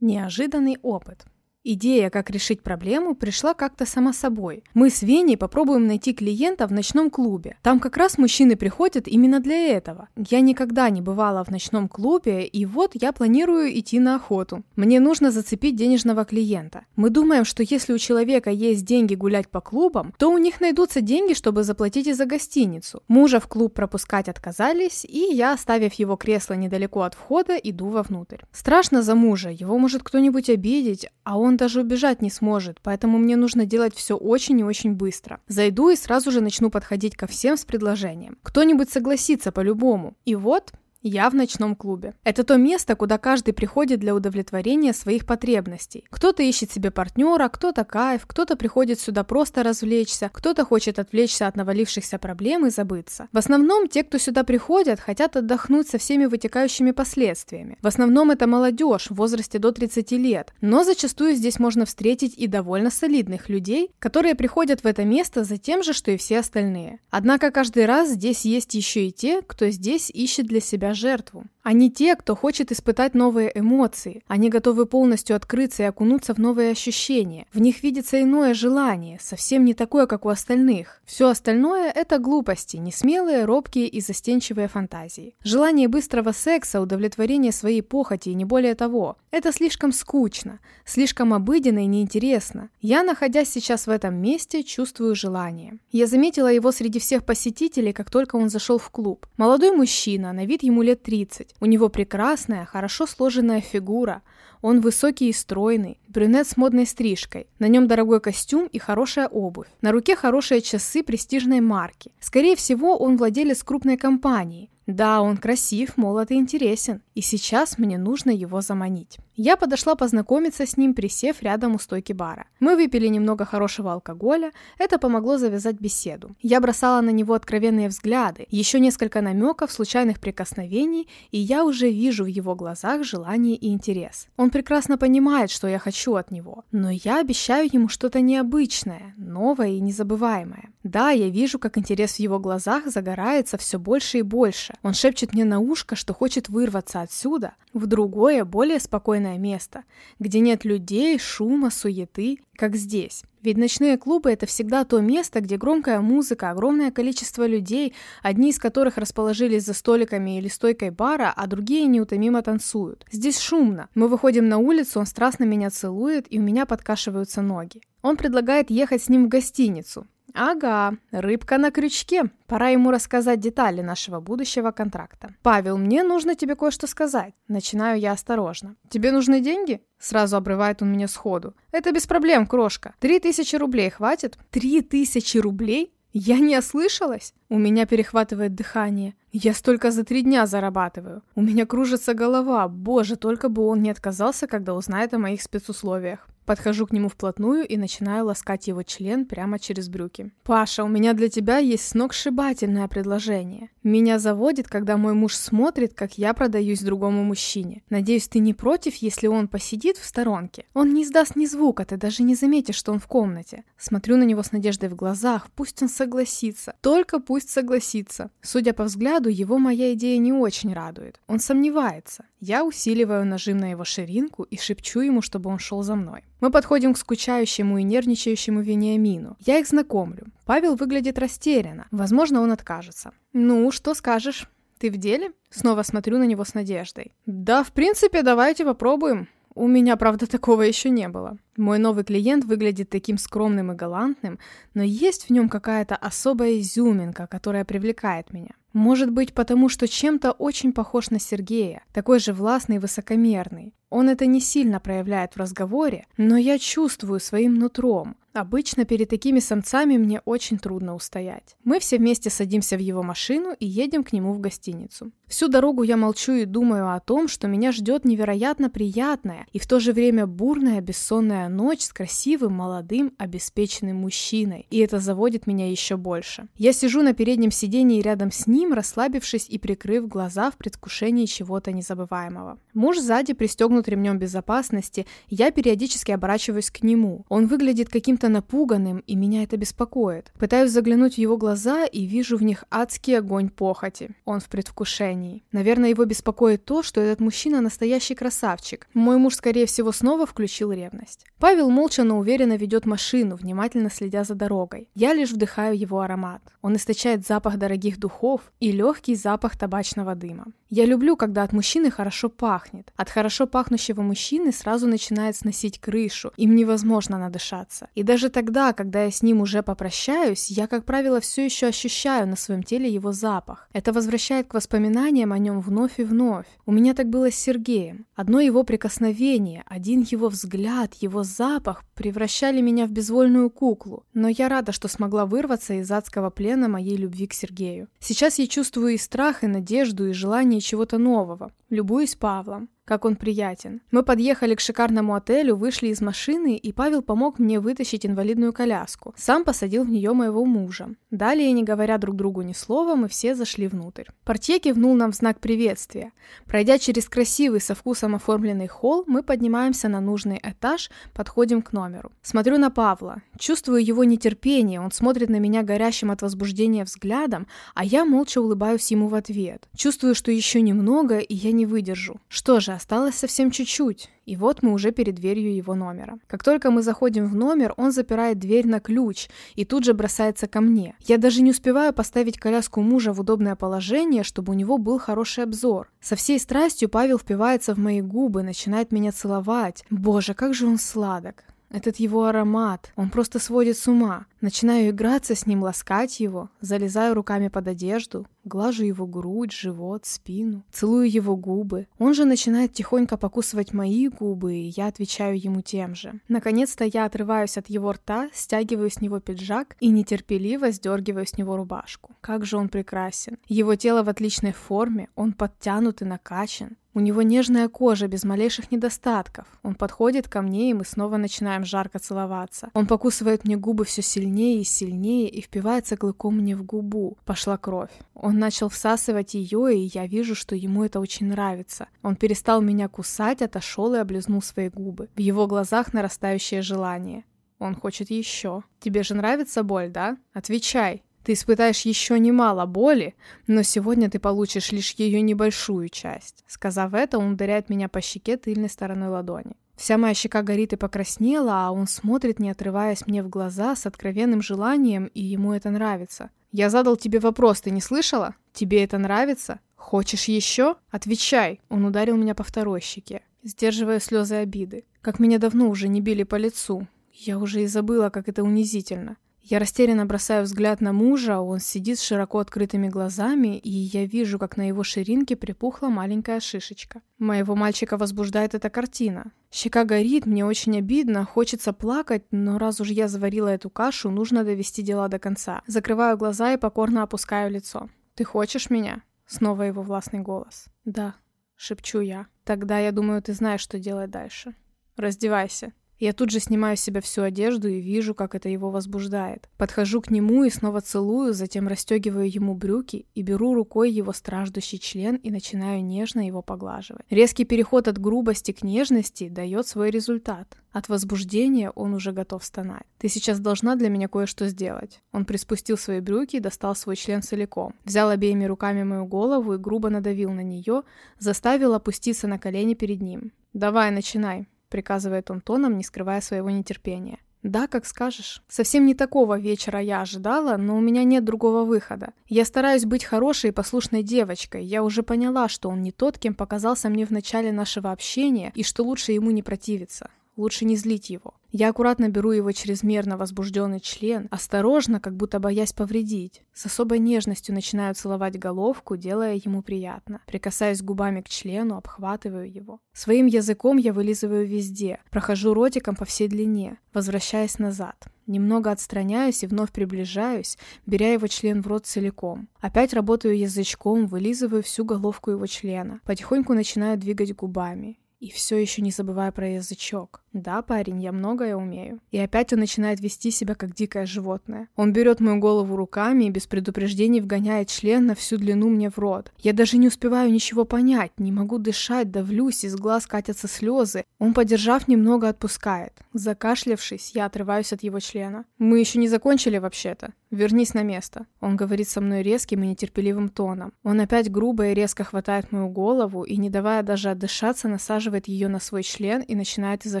Неожиданный опыт. Идея, как решить проблему, пришла как-то сама собой. Мы с Веней попробуем найти клиента в ночном клубе. Там как раз мужчины приходят именно для этого. Я никогда не бывала в ночном клубе, и вот я планирую идти на охоту. Мне нужно зацепить денежного клиента. Мы думаем, что если у человека есть деньги гулять по клубам, то у них найдутся деньги, чтобы заплатить и за гостиницу. Мужа в клуб пропускать отказались, и я, оставив его кресло недалеко от входа, иду вовнутрь. Страшно за мужа, его может кто-нибудь обидеть, а он даже убежать не сможет, поэтому мне нужно делать все очень и очень быстро. Зайду и сразу же начну подходить ко всем с предложением. Кто-нибудь согласится по-любому. И вот я в ночном клубе. Это то место, куда каждый приходит для удовлетворения своих потребностей. Кто-то ищет себе партнера, кто-то кайф, кто-то приходит сюда просто развлечься, кто-то хочет отвлечься от навалившихся проблем и забыться. В основном те, кто сюда приходят, хотят отдохнуть со всеми вытекающими последствиями. В основном это молодежь в возрасте до 30 лет, но зачастую здесь можно встретить и довольно солидных людей, которые приходят в это место за тем же, что и все остальные. Однако каждый раз здесь есть еще и те, кто здесь ищет для себя жертву. Они те, кто хочет испытать новые эмоции. Они готовы полностью открыться и окунуться в новые ощущения. В них видится иное желание, совсем не такое, как у остальных. Все остальное – это глупости, несмелые, робкие и застенчивые фантазии. Желание быстрого секса, удовлетворение своей похоти и не более того. Это слишком скучно, слишком обыденно и неинтересно. Я, находясь сейчас в этом месте, чувствую желание. Я заметила его среди всех посетителей, как только он зашел в клуб. Молодой мужчина, на вид ему лет 30. У него прекрасная, хорошо сложенная фигура. Он высокий и стройный, брюнет с модной стрижкой. На нем дорогой костюм и хорошая обувь. На руке хорошие часы престижной марки. Скорее всего, он владелец крупной компании. Да, он красив, молод и интересен, и сейчас мне нужно его заманить. Я подошла познакомиться с ним, присев рядом у стойки бара. Мы выпили немного хорошего алкоголя, это помогло завязать беседу. Я бросала на него откровенные взгляды, еще несколько намеков, случайных прикосновений, и я уже вижу в его глазах желание и интерес. Он прекрасно понимает, что я хочу от него, но я обещаю ему что-то необычное, новое и незабываемое. Да, я вижу, как интерес в его глазах загорается все больше и больше. Он шепчет мне на ушко, что хочет вырваться отсюда в другое, более спокойное место, где нет людей, шума, суеты, как здесь. Ведь ночные клубы – это всегда то место, где громкая музыка, огромное количество людей, одни из которых расположились за столиками или стойкой бара, а другие неутомимо танцуют. Здесь шумно. Мы выходим на улицу, он страстно меня целует, и у меня подкашиваются ноги. Он предлагает ехать с ним в гостиницу. Ага, рыбка на крючке. Пора ему рассказать детали нашего будущего контракта. Павел, мне нужно тебе кое-что сказать. Начинаю я осторожно. Тебе нужны деньги? Сразу обрывает он меня сходу. Это без проблем, крошка. Три тысячи рублей хватит? Три тысячи рублей? Я не ослышалась? У меня перехватывает дыхание. Я столько за три дня зарабатываю. У меня кружится голова. Боже, только бы он не отказался, когда узнает о моих спецусловиях. Подхожу к нему вплотную и начинаю ласкать его член прямо через брюки. «Паша, у меня для тебя есть сногсшибательное предложение. Меня заводит, когда мой муж смотрит, как я продаюсь другому мужчине. Надеюсь, ты не против, если он посидит в сторонке? Он не издаст ни звука, ты даже не заметишь, что он в комнате. Смотрю на него с надеждой в глазах, пусть он согласится. Только пусть согласится. Судя по взгляду, его моя идея не очень радует. Он сомневается. Я усиливаю нажим на его ширинку и шепчу ему, чтобы он шел за мной. Мы подходим к скучающему и нервничающему Вениамину. Я их знакомлю. Павел выглядит растерянно. Возможно, он откажется. «Ну, что скажешь? Ты в деле?» Снова смотрю на него с надеждой. «Да, в принципе, давайте попробуем. У меня, правда, такого еще не было. Мой новый клиент выглядит таким скромным и галантным, но есть в нем какая-то особая изюминка, которая привлекает меня. Может быть, потому что чем-то очень похож на Сергея, такой же властный и высокомерный. Он это не сильно проявляет в разговоре, но я чувствую своим нутром. Обычно перед такими самцами мне очень трудно устоять. Мы все вместе садимся в его машину и едем к нему в гостиницу. Всю дорогу я молчу и думаю о том, что меня ждет невероятно приятная и в то же время бурная бессонная ночь с красивым, молодым, обеспеченным мужчиной. И это заводит меня еще больше. Я сижу на переднем сидении рядом с ним, расслабившись и прикрыв глаза в предвкушении чего-то незабываемого. Муж сзади пристегнут пристегнут ремнем безопасности, я периодически оборачиваюсь к нему. Он выглядит каким-то напуганным, и меня это беспокоит. Пытаюсь заглянуть в его глаза и вижу в них адский огонь похоти. Он в предвкушении. Наверное, его беспокоит то, что этот мужчина настоящий красавчик. Мой муж, скорее всего, снова включил ревность. Павел молча, но уверенно ведет машину, внимательно следя за дорогой. Я лишь вдыхаю его аромат. Он источает запах дорогих духов и легкий запах табачного дыма. Я люблю, когда от мужчины хорошо пахнет. От хорошо пахнущего мужчины сразу начинает сносить крышу, им невозможно надышаться. И даже тогда, когда я с ним уже попрощаюсь, я, как правило, все еще ощущаю на своем теле его запах. Это возвращает к воспоминаниям о нем вновь и вновь. У меня так было с Сергеем. Одно его прикосновение, один его взгляд, его запах превращали меня в безвольную куклу. Но я рада, что смогла вырваться из адского плена моей любви к Сергею. Сейчас я чувствую и страх, и надежду, и желание чего-то нового. Любуюсь Павлом как он приятен. Мы подъехали к шикарному отелю, вышли из машины, и Павел помог мне вытащить инвалидную коляску. Сам посадил в нее моего мужа. Далее, не говоря друг другу ни слова, мы все зашли внутрь. Портье кивнул нам в знак приветствия. Пройдя через красивый со вкусом оформленный холл, мы поднимаемся на нужный этаж, подходим к номеру. Смотрю на Павла. Чувствую его нетерпение, он смотрит на меня горящим от возбуждения взглядом, а я молча улыбаюсь ему в ответ. Чувствую, что еще немного, и я не выдержу. Что же, осталось совсем чуть-чуть. И вот мы уже перед дверью его номера. Как только мы заходим в номер, он запирает дверь на ключ и тут же бросается ко мне. Я даже не успеваю поставить коляску мужа в удобное положение, чтобы у него был хороший обзор. Со всей страстью Павел впивается в мои губы, начинает меня целовать. Боже, как же он сладок. Этот его аромат, он просто сводит с ума. Начинаю играться с ним, ласкать его, залезаю руками под одежду, глажу его грудь, живот, спину, целую его губы. Он же начинает тихонько покусывать мои губы, и я отвечаю ему тем же. Наконец-то я отрываюсь от его рта, стягиваю с него пиджак и нетерпеливо сдергиваю с него рубашку. Как же он прекрасен. Его тело в отличной форме, он подтянут и накачан. У него нежная кожа, без малейших недостатков. Он подходит ко мне, и мы снова начинаем жарко целоваться. Он покусывает мне губы все сильнее и сильнее и впивается клыком мне в губу. Пошла кровь. Он начал всасывать ее, и я вижу, что ему это очень нравится. Он перестал меня кусать, отошел и облизнул свои губы. В его глазах нарастающее желание. Он хочет еще. Тебе же нравится боль, да? Отвечай. Ты испытаешь еще немало боли, но сегодня ты получишь лишь ее небольшую часть. Сказав это, он ударяет меня по щеке тыльной стороной ладони. Вся моя щека горит и покраснела, а он смотрит, не отрываясь мне в глаза, с откровенным желанием, и ему это нравится. «Я задал тебе вопрос, ты не слышала? Тебе это нравится? Хочешь еще? Отвечай!» Он ударил меня по второй щеке, сдерживая слезы обиды. Как меня давно уже не били по лицу. Я уже и забыла, как это унизительно. Я растерянно бросаю взгляд на мужа, он сидит с широко открытыми глазами, и я вижу, как на его ширинке припухла маленькая шишечка. Моего мальчика возбуждает эта картина. Щека горит, мне очень обидно, хочется плакать, но раз уж я заварила эту кашу, нужно довести дела до конца. Закрываю глаза и покорно опускаю лицо. «Ты хочешь меня?» Снова его властный голос. «Да», — шепчу я. «Тогда, я думаю, ты знаешь, что делать дальше. Раздевайся». Я тут же снимаю с себя всю одежду и вижу, как это его возбуждает. Подхожу к нему и снова целую, затем расстегиваю ему брюки и беру рукой его страждущий член и начинаю нежно его поглаживать. Резкий переход от грубости к нежности дает свой результат. От возбуждения он уже готов стонать. «Ты сейчас должна для меня кое-что сделать». Он приспустил свои брюки и достал свой член целиком. Взял обеими руками мою голову и грубо надавил на нее, заставил опуститься на колени перед ним. «Давай, начинай», — приказывает он тоном, не скрывая своего нетерпения. «Да, как скажешь. Совсем не такого вечера я ожидала, но у меня нет другого выхода. Я стараюсь быть хорошей и послушной девочкой. Я уже поняла, что он не тот, кем показался мне в начале нашего общения, и что лучше ему не противиться. Лучше не злить его. Я аккуратно беру его чрезмерно возбужденный член, осторожно, как будто боясь повредить. С особой нежностью начинаю целовать головку, делая ему приятно. Прикасаюсь губами к члену, обхватываю его. Своим языком я вылизываю везде, прохожу ротиком по всей длине, возвращаясь назад. Немного отстраняюсь и вновь приближаюсь, беря его член в рот целиком. Опять работаю язычком, вылизываю всю головку его члена. Потихоньку начинаю двигать губами. И все еще не забывая про язычок. Да, парень, я многое умею. И опять он начинает вести себя как дикое животное. Он берет мою голову руками и без предупреждений вгоняет член на всю длину мне в рот. Я даже не успеваю ничего понять, не могу дышать, давлюсь, из глаз катятся слезы. Он, подержав немного, отпускает. Закашлявшись, я отрываюсь от его члена. Мы еще не закончили вообще-то. «Вернись на место». Он говорит со мной резким и нетерпеливым тоном. Он опять грубо и резко хватает мою голову и, не давая даже отдышаться, насаживает ее на свой член и начинает изо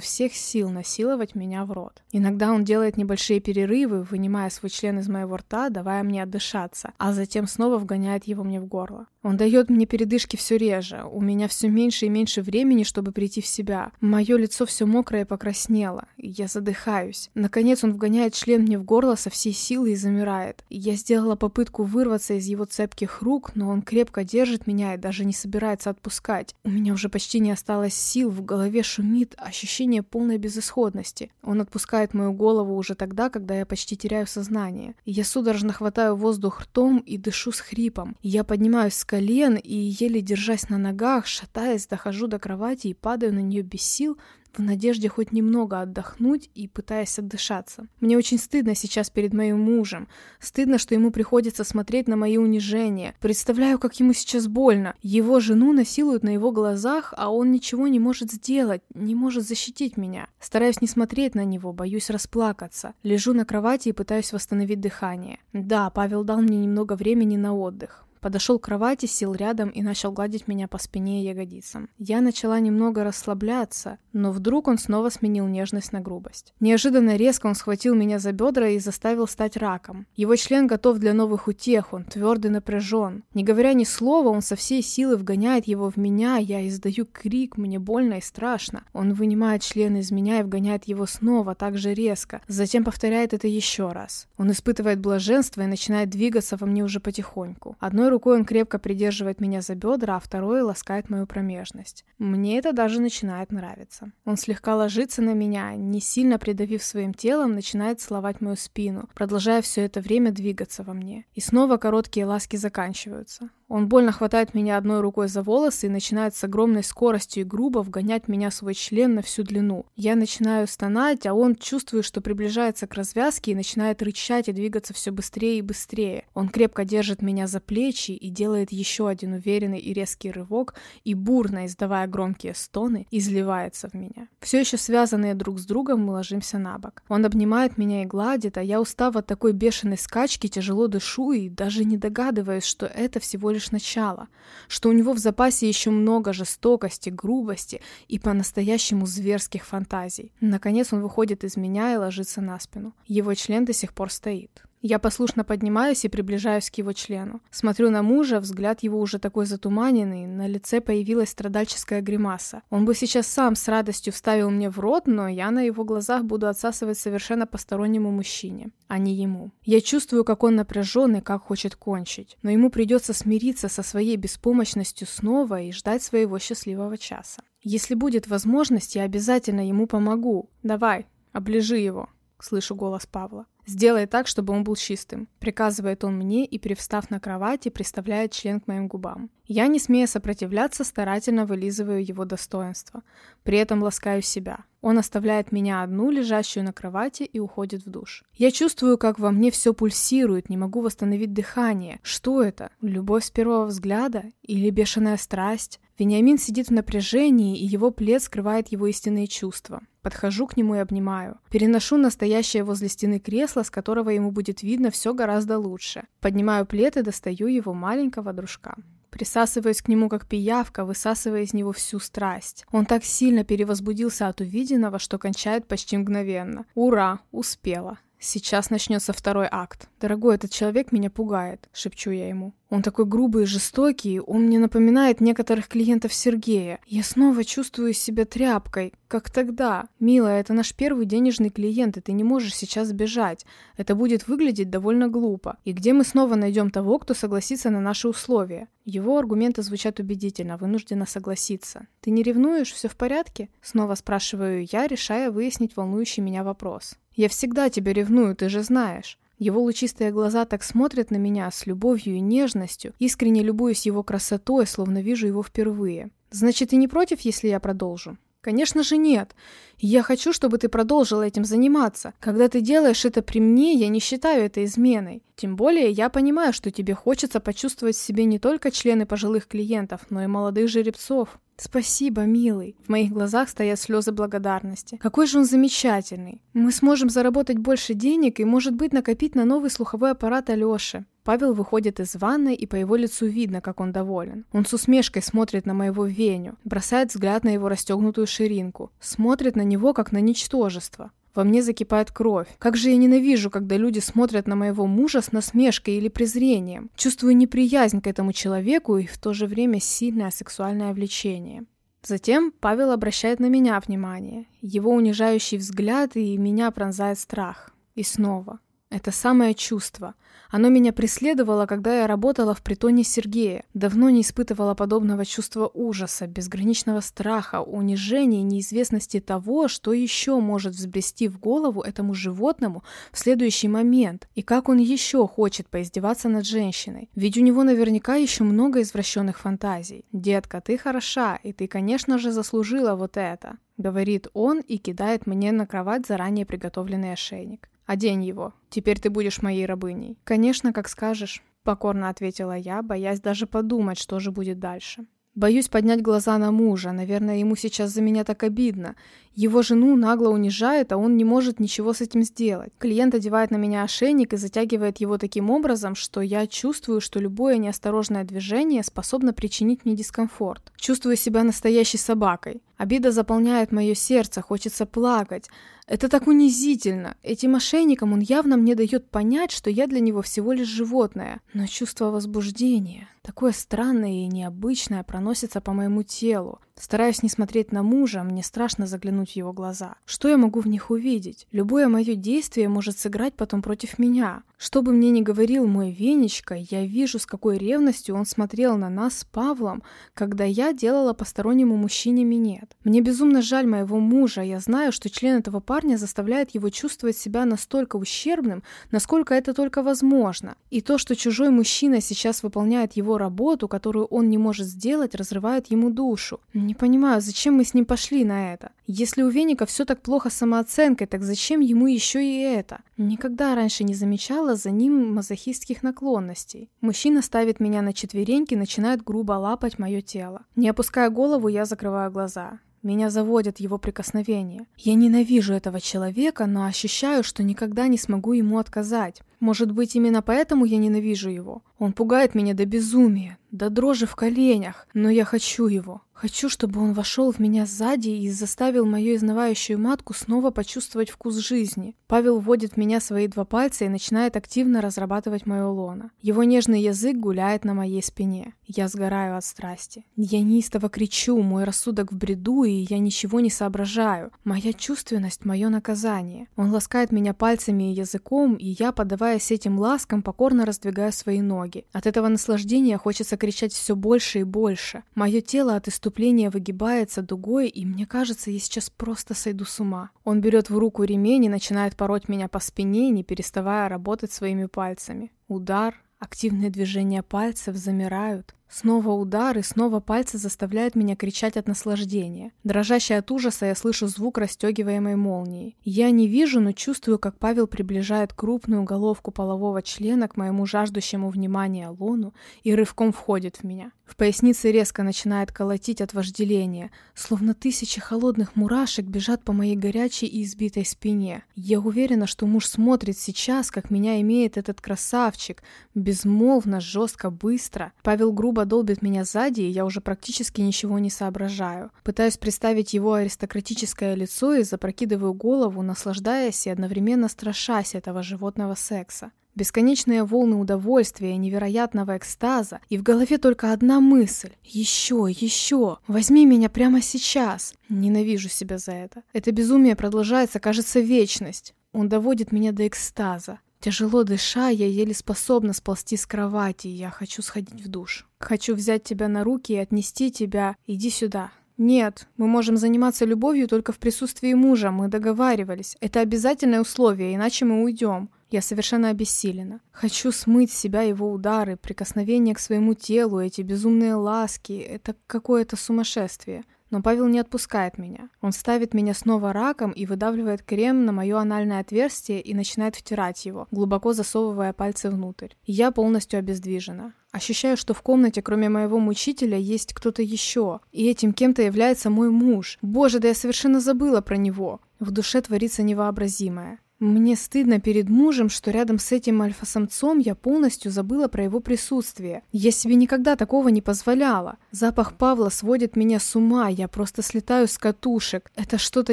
всех сил насиловать меня в рот. Иногда он делает небольшие перерывы, вынимая свой член из моего рта, давая мне отдышаться, а затем снова вгоняет его мне в горло. Он дает мне передышки все реже, у меня все меньше и меньше времени, чтобы прийти в себя. Мое лицо все мокрое и покраснело, я задыхаюсь. Наконец он вгоняет член мне в горло со всей силы и замирает. Я сделала попытку вырваться из его цепких рук, но он крепко держит меня и даже не собирается отпускать. У меня уже почти не осталось сил, в голове шумит ощущение полной безысходности. Он отпускает мою голову уже тогда, когда я почти теряю сознание. Я судорожно хватаю воздух ртом и дышу с хрипом. Я поднимаюсь с колен и, еле держась на ногах, шатаясь, дохожу до кровати и падаю на нее без сил, в надежде хоть немного отдохнуть и пытаясь отдышаться. Мне очень стыдно сейчас перед моим мужем. Стыдно, что ему приходится смотреть на мои унижения. Представляю, как ему сейчас больно. Его жену насилуют на его глазах, а он ничего не может сделать, не может защитить меня. Стараюсь не смотреть на него, боюсь расплакаться. Лежу на кровати и пытаюсь восстановить дыхание. Да, Павел дал мне немного времени на отдых. Подошел к кровати, сел рядом и начал гладить меня по спине и ягодицам. Я начала немного расслабляться, но вдруг он снова сменил нежность на грубость. Неожиданно резко он схватил меня за бедра и заставил стать раком. Его член готов для новых утех, он твердый напряжен. Не говоря ни слова, он со всей силы вгоняет его в меня, я издаю крик, мне больно и страшно. Он вынимает член из меня и вгоняет его снова, так же резко. Затем повторяет это еще раз. Он испытывает блаженство и начинает двигаться во мне уже потихоньку. Одной рукой он крепко придерживает меня за бедра, а второй ласкает мою промежность. Мне это даже начинает нравиться. Он слегка ложится на меня, не сильно придавив своим телом, начинает целовать мою спину, продолжая все это время двигаться во мне. И снова короткие ласки заканчиваются. Он больно хватает меня одной рукой за волосы и начинает с огромной скоростью и грубо вгонять меня свой член на всю длину. Я начинаю стонать, а он чувствует, что приближается к развязке и начинает рычать и двигаться все быстрее и быстрее. Он крепко держит меня за плечи и делает еще один уверенный и резкий рывок и бурно, издавая громкие стоны, изливается в меня. Все еще связанные друг с другом мы ложимся на бок. Он обнимает меня и гладит, а я устав от такой бешеной скачки, тяжело дышу и даже не догадываюсь, что это всего лишь начало, что у него в запасе еще много жестокости, грубости и по-настоящему зверских фантазий. Наконец он выходит из меня и ложится на спину. Его член до сих пор стоит. Я послушно поднимаюсь и приближаюсь к его члену. Смотрю на мужа, взгляд его уже такой затуманенный, на лице появилась страдальческая гримаса. Он бы сейчас сам с радостью вставил мне в рот, но я на его глазах буду отсасывать совершенно постороннему мужчине, а не ему. Я чувствую, как он напряжен и как хочет кончить, но ему придется смириться со своей беспомощностью снова и ждать своего счастливого часа. Если будет возможность, я обязательно ему помогу. Давай, оближи его. Слышу голос Павла. «Сделай так, чтобы он был чистым», — приказывает он мне и, привстав на кровати, приставляет член к моим губам. Я, не смея сопротивляться, старательно вылизываю его достоинство. При этом ласкаю себя. Он оставляет меня одну, лежащую на кровати, и уходит в душ. Я чувствую, как во мне все пульсирует, не могу восстановить дыхание. Что это? Любовь с первого взгляда? Или бешеная страсть? Вениамин сидит в напряжении, и его плед скрывает его истинные чувства. Подхожу к нему и обнимаю. Переношу настоящее возле стены кресло, с которого ему будет видно все гораздо лучше. Поднимаю плед и достаю его маленького дружка. Присасываясь к нему как пиявка, высасывая из него всю страсть. Он так сильно перевозбудился от увиденного, что кончает почти мгновенно. Ура, успела. Сейчас начнется второй акт. Дорогой, этот человек меня пугает, шепчу я ему. Он такой грубый и жестокий, он мне напоминает некоторых клиентов Сергея. Я снова чувствую себя тряпкой, как тогда. Милая, это наш первый денежный клиент, и ты не можешь сейчас сбежать. Это будет выглядеть довольно глупо. И где мы снова найдем того, кто согласится на наши условия? Его аргументы звучат убедительно, вынуждена согласиться. Ты не ревнуешь, все в порядке? Снова спрашиваю я, решая выяснить волнующий меня вопрос. Я всегда тебя ревную, ты же знаешь. Его лучистые глаза так смотрят на меня с любовью и нежностью, искренне любуюсь его красотой, словно вижу его впервые. Значит, ты не против, если я продолжу? Конечно же нет. Я хочу, чтобы ты продолжила этим заниматься. Когда ты делаешь это при мне, я не считаю это изменой. Тем более, я понимаю, что тебе хочется почувствовать в себе не только члены пожилых клиентов, но и молодых жеребцов. Спасибо, милый. В моих глазах стоят слезы благодарности. Какой же он замечательный. Мы сможем заработать больше денег и, может быть, накопить на новый слуховой аппарат Алёши. Павел выходит из ванной, и по его лицу видно, как он доволен. Он с усмешкой смотрит на моего Веню, бросает взгляд на его расстегнутую ширинку, смотрит на него, как на ничтожество. Во мне закипает кровь. Как же я ненавижу, когда люди смотрят на моего мужа с насмешкой или презрением. Чувствую неприязнь к этому человеку и в то же время сильное сексуальное влечение. Затем Павел обращает на меня внимание. Его унижающий взгляд и меня пронзает страх. И снова. Это самое чувство. Оно меня преследовало, когда я работала в притоне Сергея. Давно не испытывала подобного чувства ужаса, безграничного страха, унижения неизвестности того, что еще может взбрести в голову этому животному в следующий момент, и как он еще хочет поиздеваться над женщиной. Ведь у него наверняка еще много извращенных фантазий. «Детка, ты хороша, и ты, конечно же, заслужила вот это», — говорит он и кидает мне на кровать заранее приготовленный ошейник. Одень его. Теперь ты будешь моей рабыней. Конечно, как скажешь, покорно ответила я, боясь даже подумать, что же будет дальше. Боюсь поднять глаза на мужа. Наверное, ему сейчас за меня так обидно. Его жену нагло унижает, а он не может ничего с этим сделать. Клиент одевает на меня ошейник и затягивает его таким образом, что я чувствую, что любое неосторожное движение способно причинить мне дискомфорт. Чувствую себя настоящей собакой. Обида заполняет мое сердце, хочется плакать. Это так унизительно. Этим мошенникам он явно мне дает понять, что я для него всего лишь животное. Но чувство возбуждения, такое странное и необычное, проносится по моему телу. Стараюсь не смотреть на мужа, мне страшно заглянуть в его глаза. Что я могу в них увидеть? Любое мое действие может сыграть потом против меня. Что бы мне ни говорил мой Венечка, я вижу, с какой ревностью он смотрел на нас с Павлом, когда я делала постороннему мужчине минет. Мне безумно жаль моего мужа, я знаю, что член этого парня заставляет его чувствовать себя настолько ущербным, насколько это только возможно. И то, что чужой мужчина сейчас выполняет его работу, которую он не может сделать, разрывает ему душу. Не понимаю, зачем мы с ним пошли на это? Если у Веника все так плохо с самооценкой, так зачем ему еще и это? Никогда раньше не замечала за ним мазохистских наклонностей. Мужчина ставит меня на четвереньки и начинает грубо лапать мое тело. Не опуская голову, я закрываю глаза. Меня заводят его прикосновения. Я ненавижу этого человека, но ощущаю, что никогда не смогу ему отказать. Может быть, именно поэтому я ненавижу его. Он пугает меня до безумия, до дрожи в коленях, но я хочу его. Хочу, чтобы он вошел в меня сзади и заставил мою изнывающую матку снова почувствовать вкус жизни. Павел вводит в меня свои два пальца и начинает активно разрабатывать мое лоно. Его нежный язык гуляет на моей спине. Я сгораю от страсти. Я неистово кричу, мой рассудок в бреду, и я ничего не соображаю. Моя чувственность — мое наказание. Он ласкает меня пальцами и языком, и я, подаваясь этим ласкам, покорно раздвигаю свои ноги. От этого наслаждения хочется кричать все больше и больше. Мое тело от истории Выступление выгибается дугой, и мне кажется, я сейчас просто сойду с ума. Он берет в руку ремень и начинает пороть меня по спине, не переставая работать своими пальцами. Удар, активные движения пальцев замирают. Снова удар, и снова пальцы заставляют меня кричать от наслаждения. Дрожащая от ужаса, я слышу звук расстегиваемой молнии. Я не вижу, но чувствую, как Павел приближает крупную головку полового члена к моему жаждущему внимания лону и рывком входит в меня. В пояснице резко начинает колотить от вожделения, словно тысячи холодных мурашек бежат по моей горячей и избитой спине. Я уверена, что муж смотрит сейчас, как меня имеет этот красавчик, безмолвно, жестко, быстро. Павел грубо грубо долбит меня сзади, и я уже практически ничего не соображаю. Пытаюсь представить его аристократическое лицо и запрокидываю голову, наслаждаясь и одновременно страшась этого животного секса. Бесконечные волны удовольствия, невероятного экстаза, и в голове только одна мысль. Еще, еще, возьми меня прямо сейчас. Ненавижу себя за это. Это безумие продолжается, кажется, вечность. Он доводит меня до экстаза. Тяжело дыша, я еле способна сползти с кровати, я хочу сходить в душ. Хочу взять тебя на руки и отнести тебя. Иди сюда. Нет, мы можем заниматься любовью только в присутствии мужа, мы договаривались. Это обязательное условие, иначе мы уйдем. Я совершенно обессилена. Хочу смыть с себя его удары, прикосновения к своему телу, эти безумные ласки. Это какое-то сумасшествие. Но Павел не отпускает меня. Он ставит меня снова раком и выдавливает крем на мое анальное отверстие и начинает втирать его, глубоко засовывая пальцы внутрь. Я полностью обездвижена. Ощущаю, что в комнате, кроме моего мучителя, есть кто-то еще. И этим кем-то является мой муж. Боже, да я совершенно забыла про него. В душе творится невообразимое. Мне стыдно перед мужем, что рядом с этим альфа-самцом я полностью забыла про его присутствие. Я себе никогда такого не позволяла. Запах Павла сводит меня с ума, я просто слетаю с катушек. Это что-то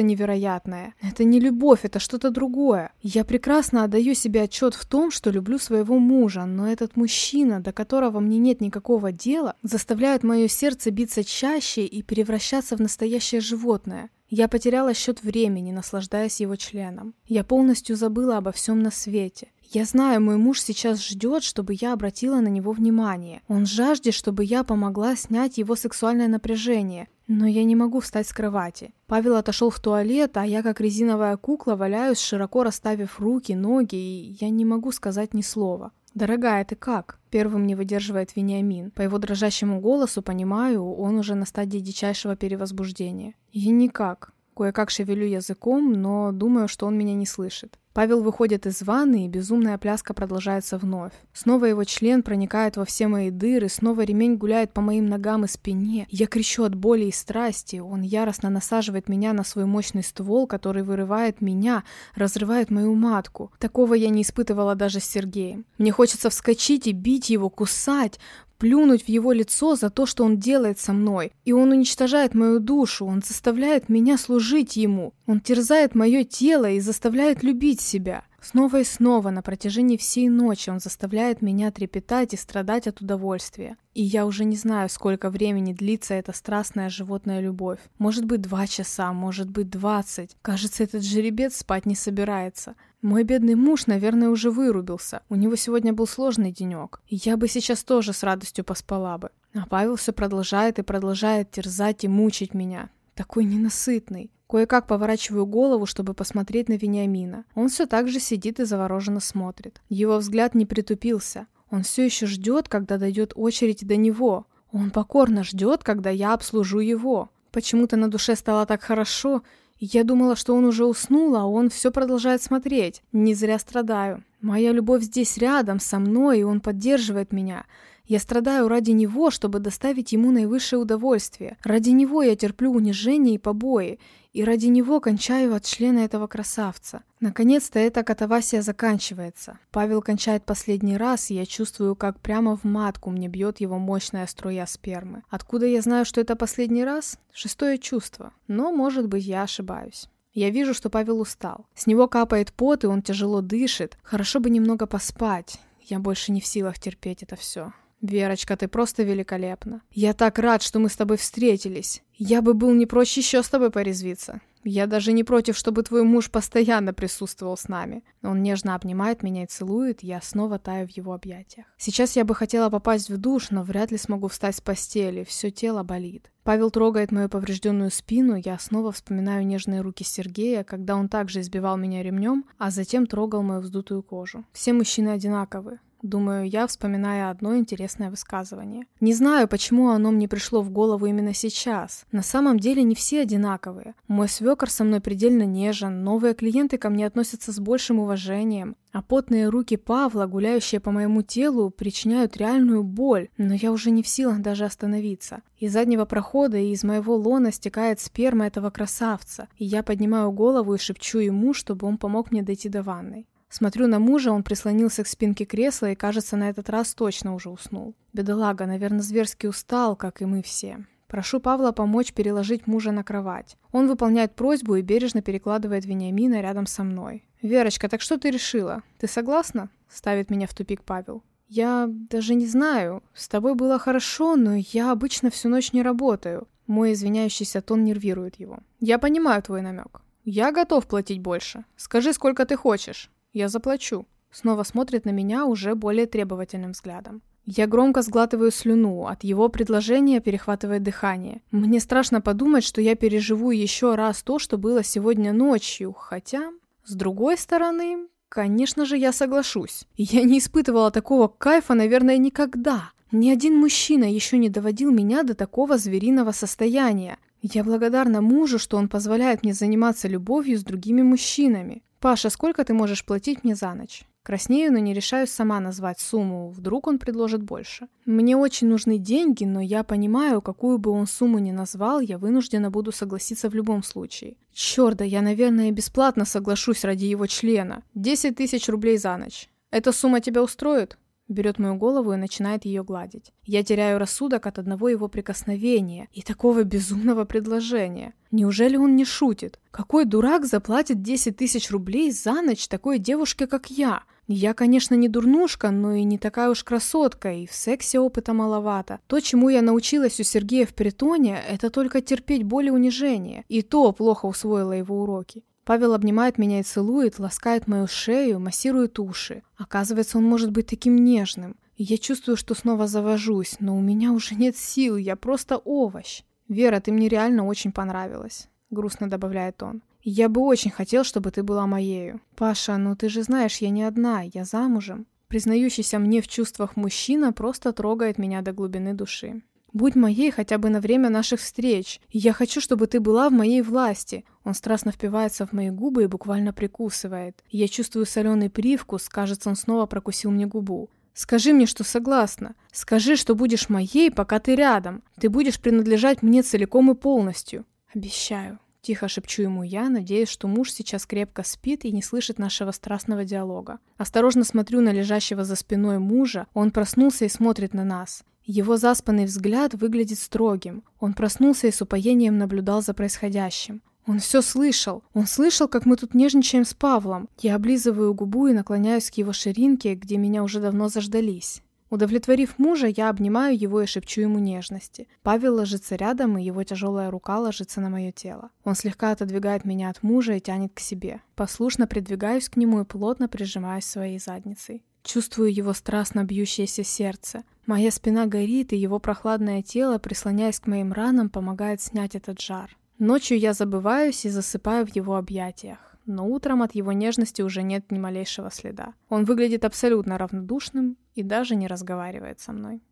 невероятное. Это не любовь, это что-то другое. Я прекрасно отдаю себе отчет в том, что люблю своего мужа, но этот мужчина, до которого мне нет никакого дела, заставляет мое сердце биться чаще и превращаться в настоящее животное. Я потеряла счет времени, наслаждаясь его членом. Я полностью забыла обо всем на свете. Я знаю, мой муж сейчас ждет, чтобы я обратила на него внимание. Он жаждет, чтобы я помогла снять его сексуальное напряжение. Но я не могу встать с кровати. Павел отошел в туалет, а я как резиновая кукла валяюсь, широко расставив руки, ноги, и я не могу сказать ни слова. «Дорогая, ты как?» Первым не выдерживает Вениамин. По его дрожащему голосу понимаю, он уже на стадии дичайшего перевозбуждения. «Я никак. Кое-как шевелю языком, но думаю, что он меня не слышит. Павел выходит из ванны, и безумная пляска продолжается вновь. Снова его член проникает во все мои дыры, снова ремень гуляет по моим ногам и спине. Я кричу от боли и страсти. Он яростно насаживает меня на свой мощный ствол, который вырывает меня, разрывает мою матку. Такого я не испытывала даже с Сергеем. Мне хочется вскочить и бить его, кусать, плюнуть в его лицо за то, что он делает со мной. И он уничтожает мою душу, он заставляет меня служить ему. Он терзает мое тело и заставляет любить себя. Снова и снова на протяжении всей ночи он заставляет меня трепетать и страдать от удовольствия. И я уже не знаю, сколько времени длится эта страстная животная любовь. Может быть два часа, может быть двадцать. Кажется, этот жеребец спать не собирается. Мой бедный муж, наверное, уже вырубился. У него сегодня был сложный денек. И я бы сейчас тоже с радостью поспала бы. А Павел все продолжает и продолжает терзать и мучить меня. Такой ненасытный. Кое-как поворачиваю голову, чтобы посмотреть на Вениамина. Он все так же сидит и завороженно смотрит. Его взгляд не притупился. Он все еще ждет, когда дойдет очередь до него. Он покорно ждет, когда я обслужу его. Почему-то на душе стало так хорошо, я думала, что он уже уснул, а он все продолжает смотреть. Не зря страдаю. Моя любовь здесь рядом, со мной, и он поддерживает меня. Я страдаю ради него, чтобы доставить ему наивысшее удовольствие. Ради него я терплю унижение и побои. И ради него кончаю от члена этого красавца. Наконец-то эта катавасия заканчивается. Павел кончает последний раз, и я чувствую, как прямо в матку мне бьет его мощная струя спермы. Откуда я знаю, что это последний раз? Шестое чувство. Но, может быть, я ошибаюсь. Я вижу, что Павел устал. С него капает пот, и он тяжело дышит. Хорошо бы немного поспать. Я больше не в силах терпеть это все. Верочка, ты просто великолепна. Я так рад, что мы с тобой встретились. Я бы был не прочь еще с тобой порезвиться. Я даже не против, чтобы твой муж постоянно присутствовал с нами. Он нежно обнимает меня и целует, я снова таю в его объятиях. Сейчас я бы хотела попасть в душ, но вряд ли смогу встать с постели, все тело болит. Павел трогает мою поврежденную спину, я снова вспоминаю нежные руки Сергея, когда он также избивал меня ремнем, а затем трогал мою вздутую кожу. Все мужчины одинаковы. Думаю я, вспоминая одно интересное высказывание. Не знаю, почему оно мне пришло в голову именно сейчас. На самом деле не все одинаковые. Мой свекор со мной предельно нежен, новые клиенты ко мне относятся с большим уважением, а потные руки Павла, гуляющие по моему телу, причиняют реальную боль, но я уже не в силах даже остановиться. Из заднего прохода и из моего лона стекает сперма этого красавца, и я поднимаю голову и шепчу ему, чтобы он помог мне дойти до ванной. Смотрю на мужа, он прислонился к спинке кресла и, кажется, на этот раз точно уже уснул. Бедолага, наверное, зверски устал, как и мы все. Прошу Павла помочь переложить мужа на кровать. Он выполняет просьбу и бережно перекладывает Вениамина рядом со мной. «Верочка, так что ты решила? Ты согласна?» – ставит меня в тупик Павел. «Я даже не знаю. С тобой было хорошо, но я обычно всю ночь не работаю». Мой извиняющийся тон нервирует его. «Я понимаю твой намек. Я готов платить больше. Скажи, сколько ты хочешь. Я заплачу. Снова смотрит на меня уже более требовательным взглядом. Я громко сглатываю слюну, от его предложения перехватывает дыхание. Мне страшно подумать, что я переживу еще раз то, что было сегодня ночью, хотя, с другой стороны, конечно же, я соглашусь. Я не испытывала такого кайфа, наверное, никогда. Ни один мужчина еще не доводил меня до такого звериного состояния. Я благодарна мужу, что он позволяет мне заниматься любовью с другими мужчинами. Паша, сколько ты можешь платить мне за ночь? Краснею, но не решаюсь сама назвать сумму, вдруг он предложит больше. Мне очень нужны деньги, но я понимаю, какую бы он сумму ни назвал, я вынуждена буду согласиться в любом случае. Черт, да я, наверное, бесплатно соглашусь ради его члена. 10 тысяч рублей за ночь. Эта сумма тебя устроит? Берет мою голову и начинает ее гладить. Я теряю рассудок от одного его прикосновения и такого безумного предложения. Неужели он не шутит? Какой дурак заплатит 10 тысяч рублей за ночь такой девушке, как я? Я, конечно, не дурнушка, но и не такая уж красотка, и в сексе опыта маловато. То, чему я научилась у Сергея в притоне, это только терпеть боль и унижение. И то плохо усвоила его уроки. Павел обнимает меня и целует, ласкает мою шею, массирует уши. Оказывается, он может быть таким нежным. я чувствую, что снова завожусь, но у меня уже нет сил, я просто овощ. «Вера, ты мне реально очень понравилась», — грустно добавляет он. «Я бы очень хотел, чтобы ты была моею». «Паша, ну ты же знаешь, я не одна, я замужем». Признающийся мне в чувствах мужчина просто трогает меня до глубины души. Будь моей хотя бы на время наших встреч. Я хочу, чтобы ты была в моей власти. Он страстно впивается в мои губы и буквально прикусывает. Я чувствую соленый привкус, кажется, он снова прокусил мне губу. Скажи мне, что согласна. Скажи, что будешь моей, пока ты рядом. Ты будешь принадлежать мне целиком и полностью. Обещаю. Тихо шепчу ему я, надеясь, что муж сейчас крепко спит и не слышит нашего страстного диалога. Осторожно смотрю на лежащего за спиной мужа, он проснулся и смотрит на нас. Его заспанный взгляд выглядит строгим. Он проснулся и с упоением наблюдал за происходящим. Он все слышал. Он слышал, как мы тут нежничаем с Павлом. Я облизываю губу и наклоняюсь к его ширинке, где меня уже давно заждались. Удовлетворив мужа, я обнимаю его и шепчу ему нежности. Павел ложится рядом, и его тяжелая рука ложится на мое тело. Он слегка отодвигает меня от мужа и тянет к себе. Послушно придвигаюсь к нему и плотно прижимаюсь своей задницей. Чувствую его страстно бьющееся сердце. Моя спина горит, и его прохладное тело, прислоняясь к моим ранам, помогает снять этот жар. Ночью я забываюсь и засыпаю в его объятиях. Но утром от его нежности уже нет ни малейшего следа. Он выглядит абсолютно равнодушным и даже не разговаривает со мной.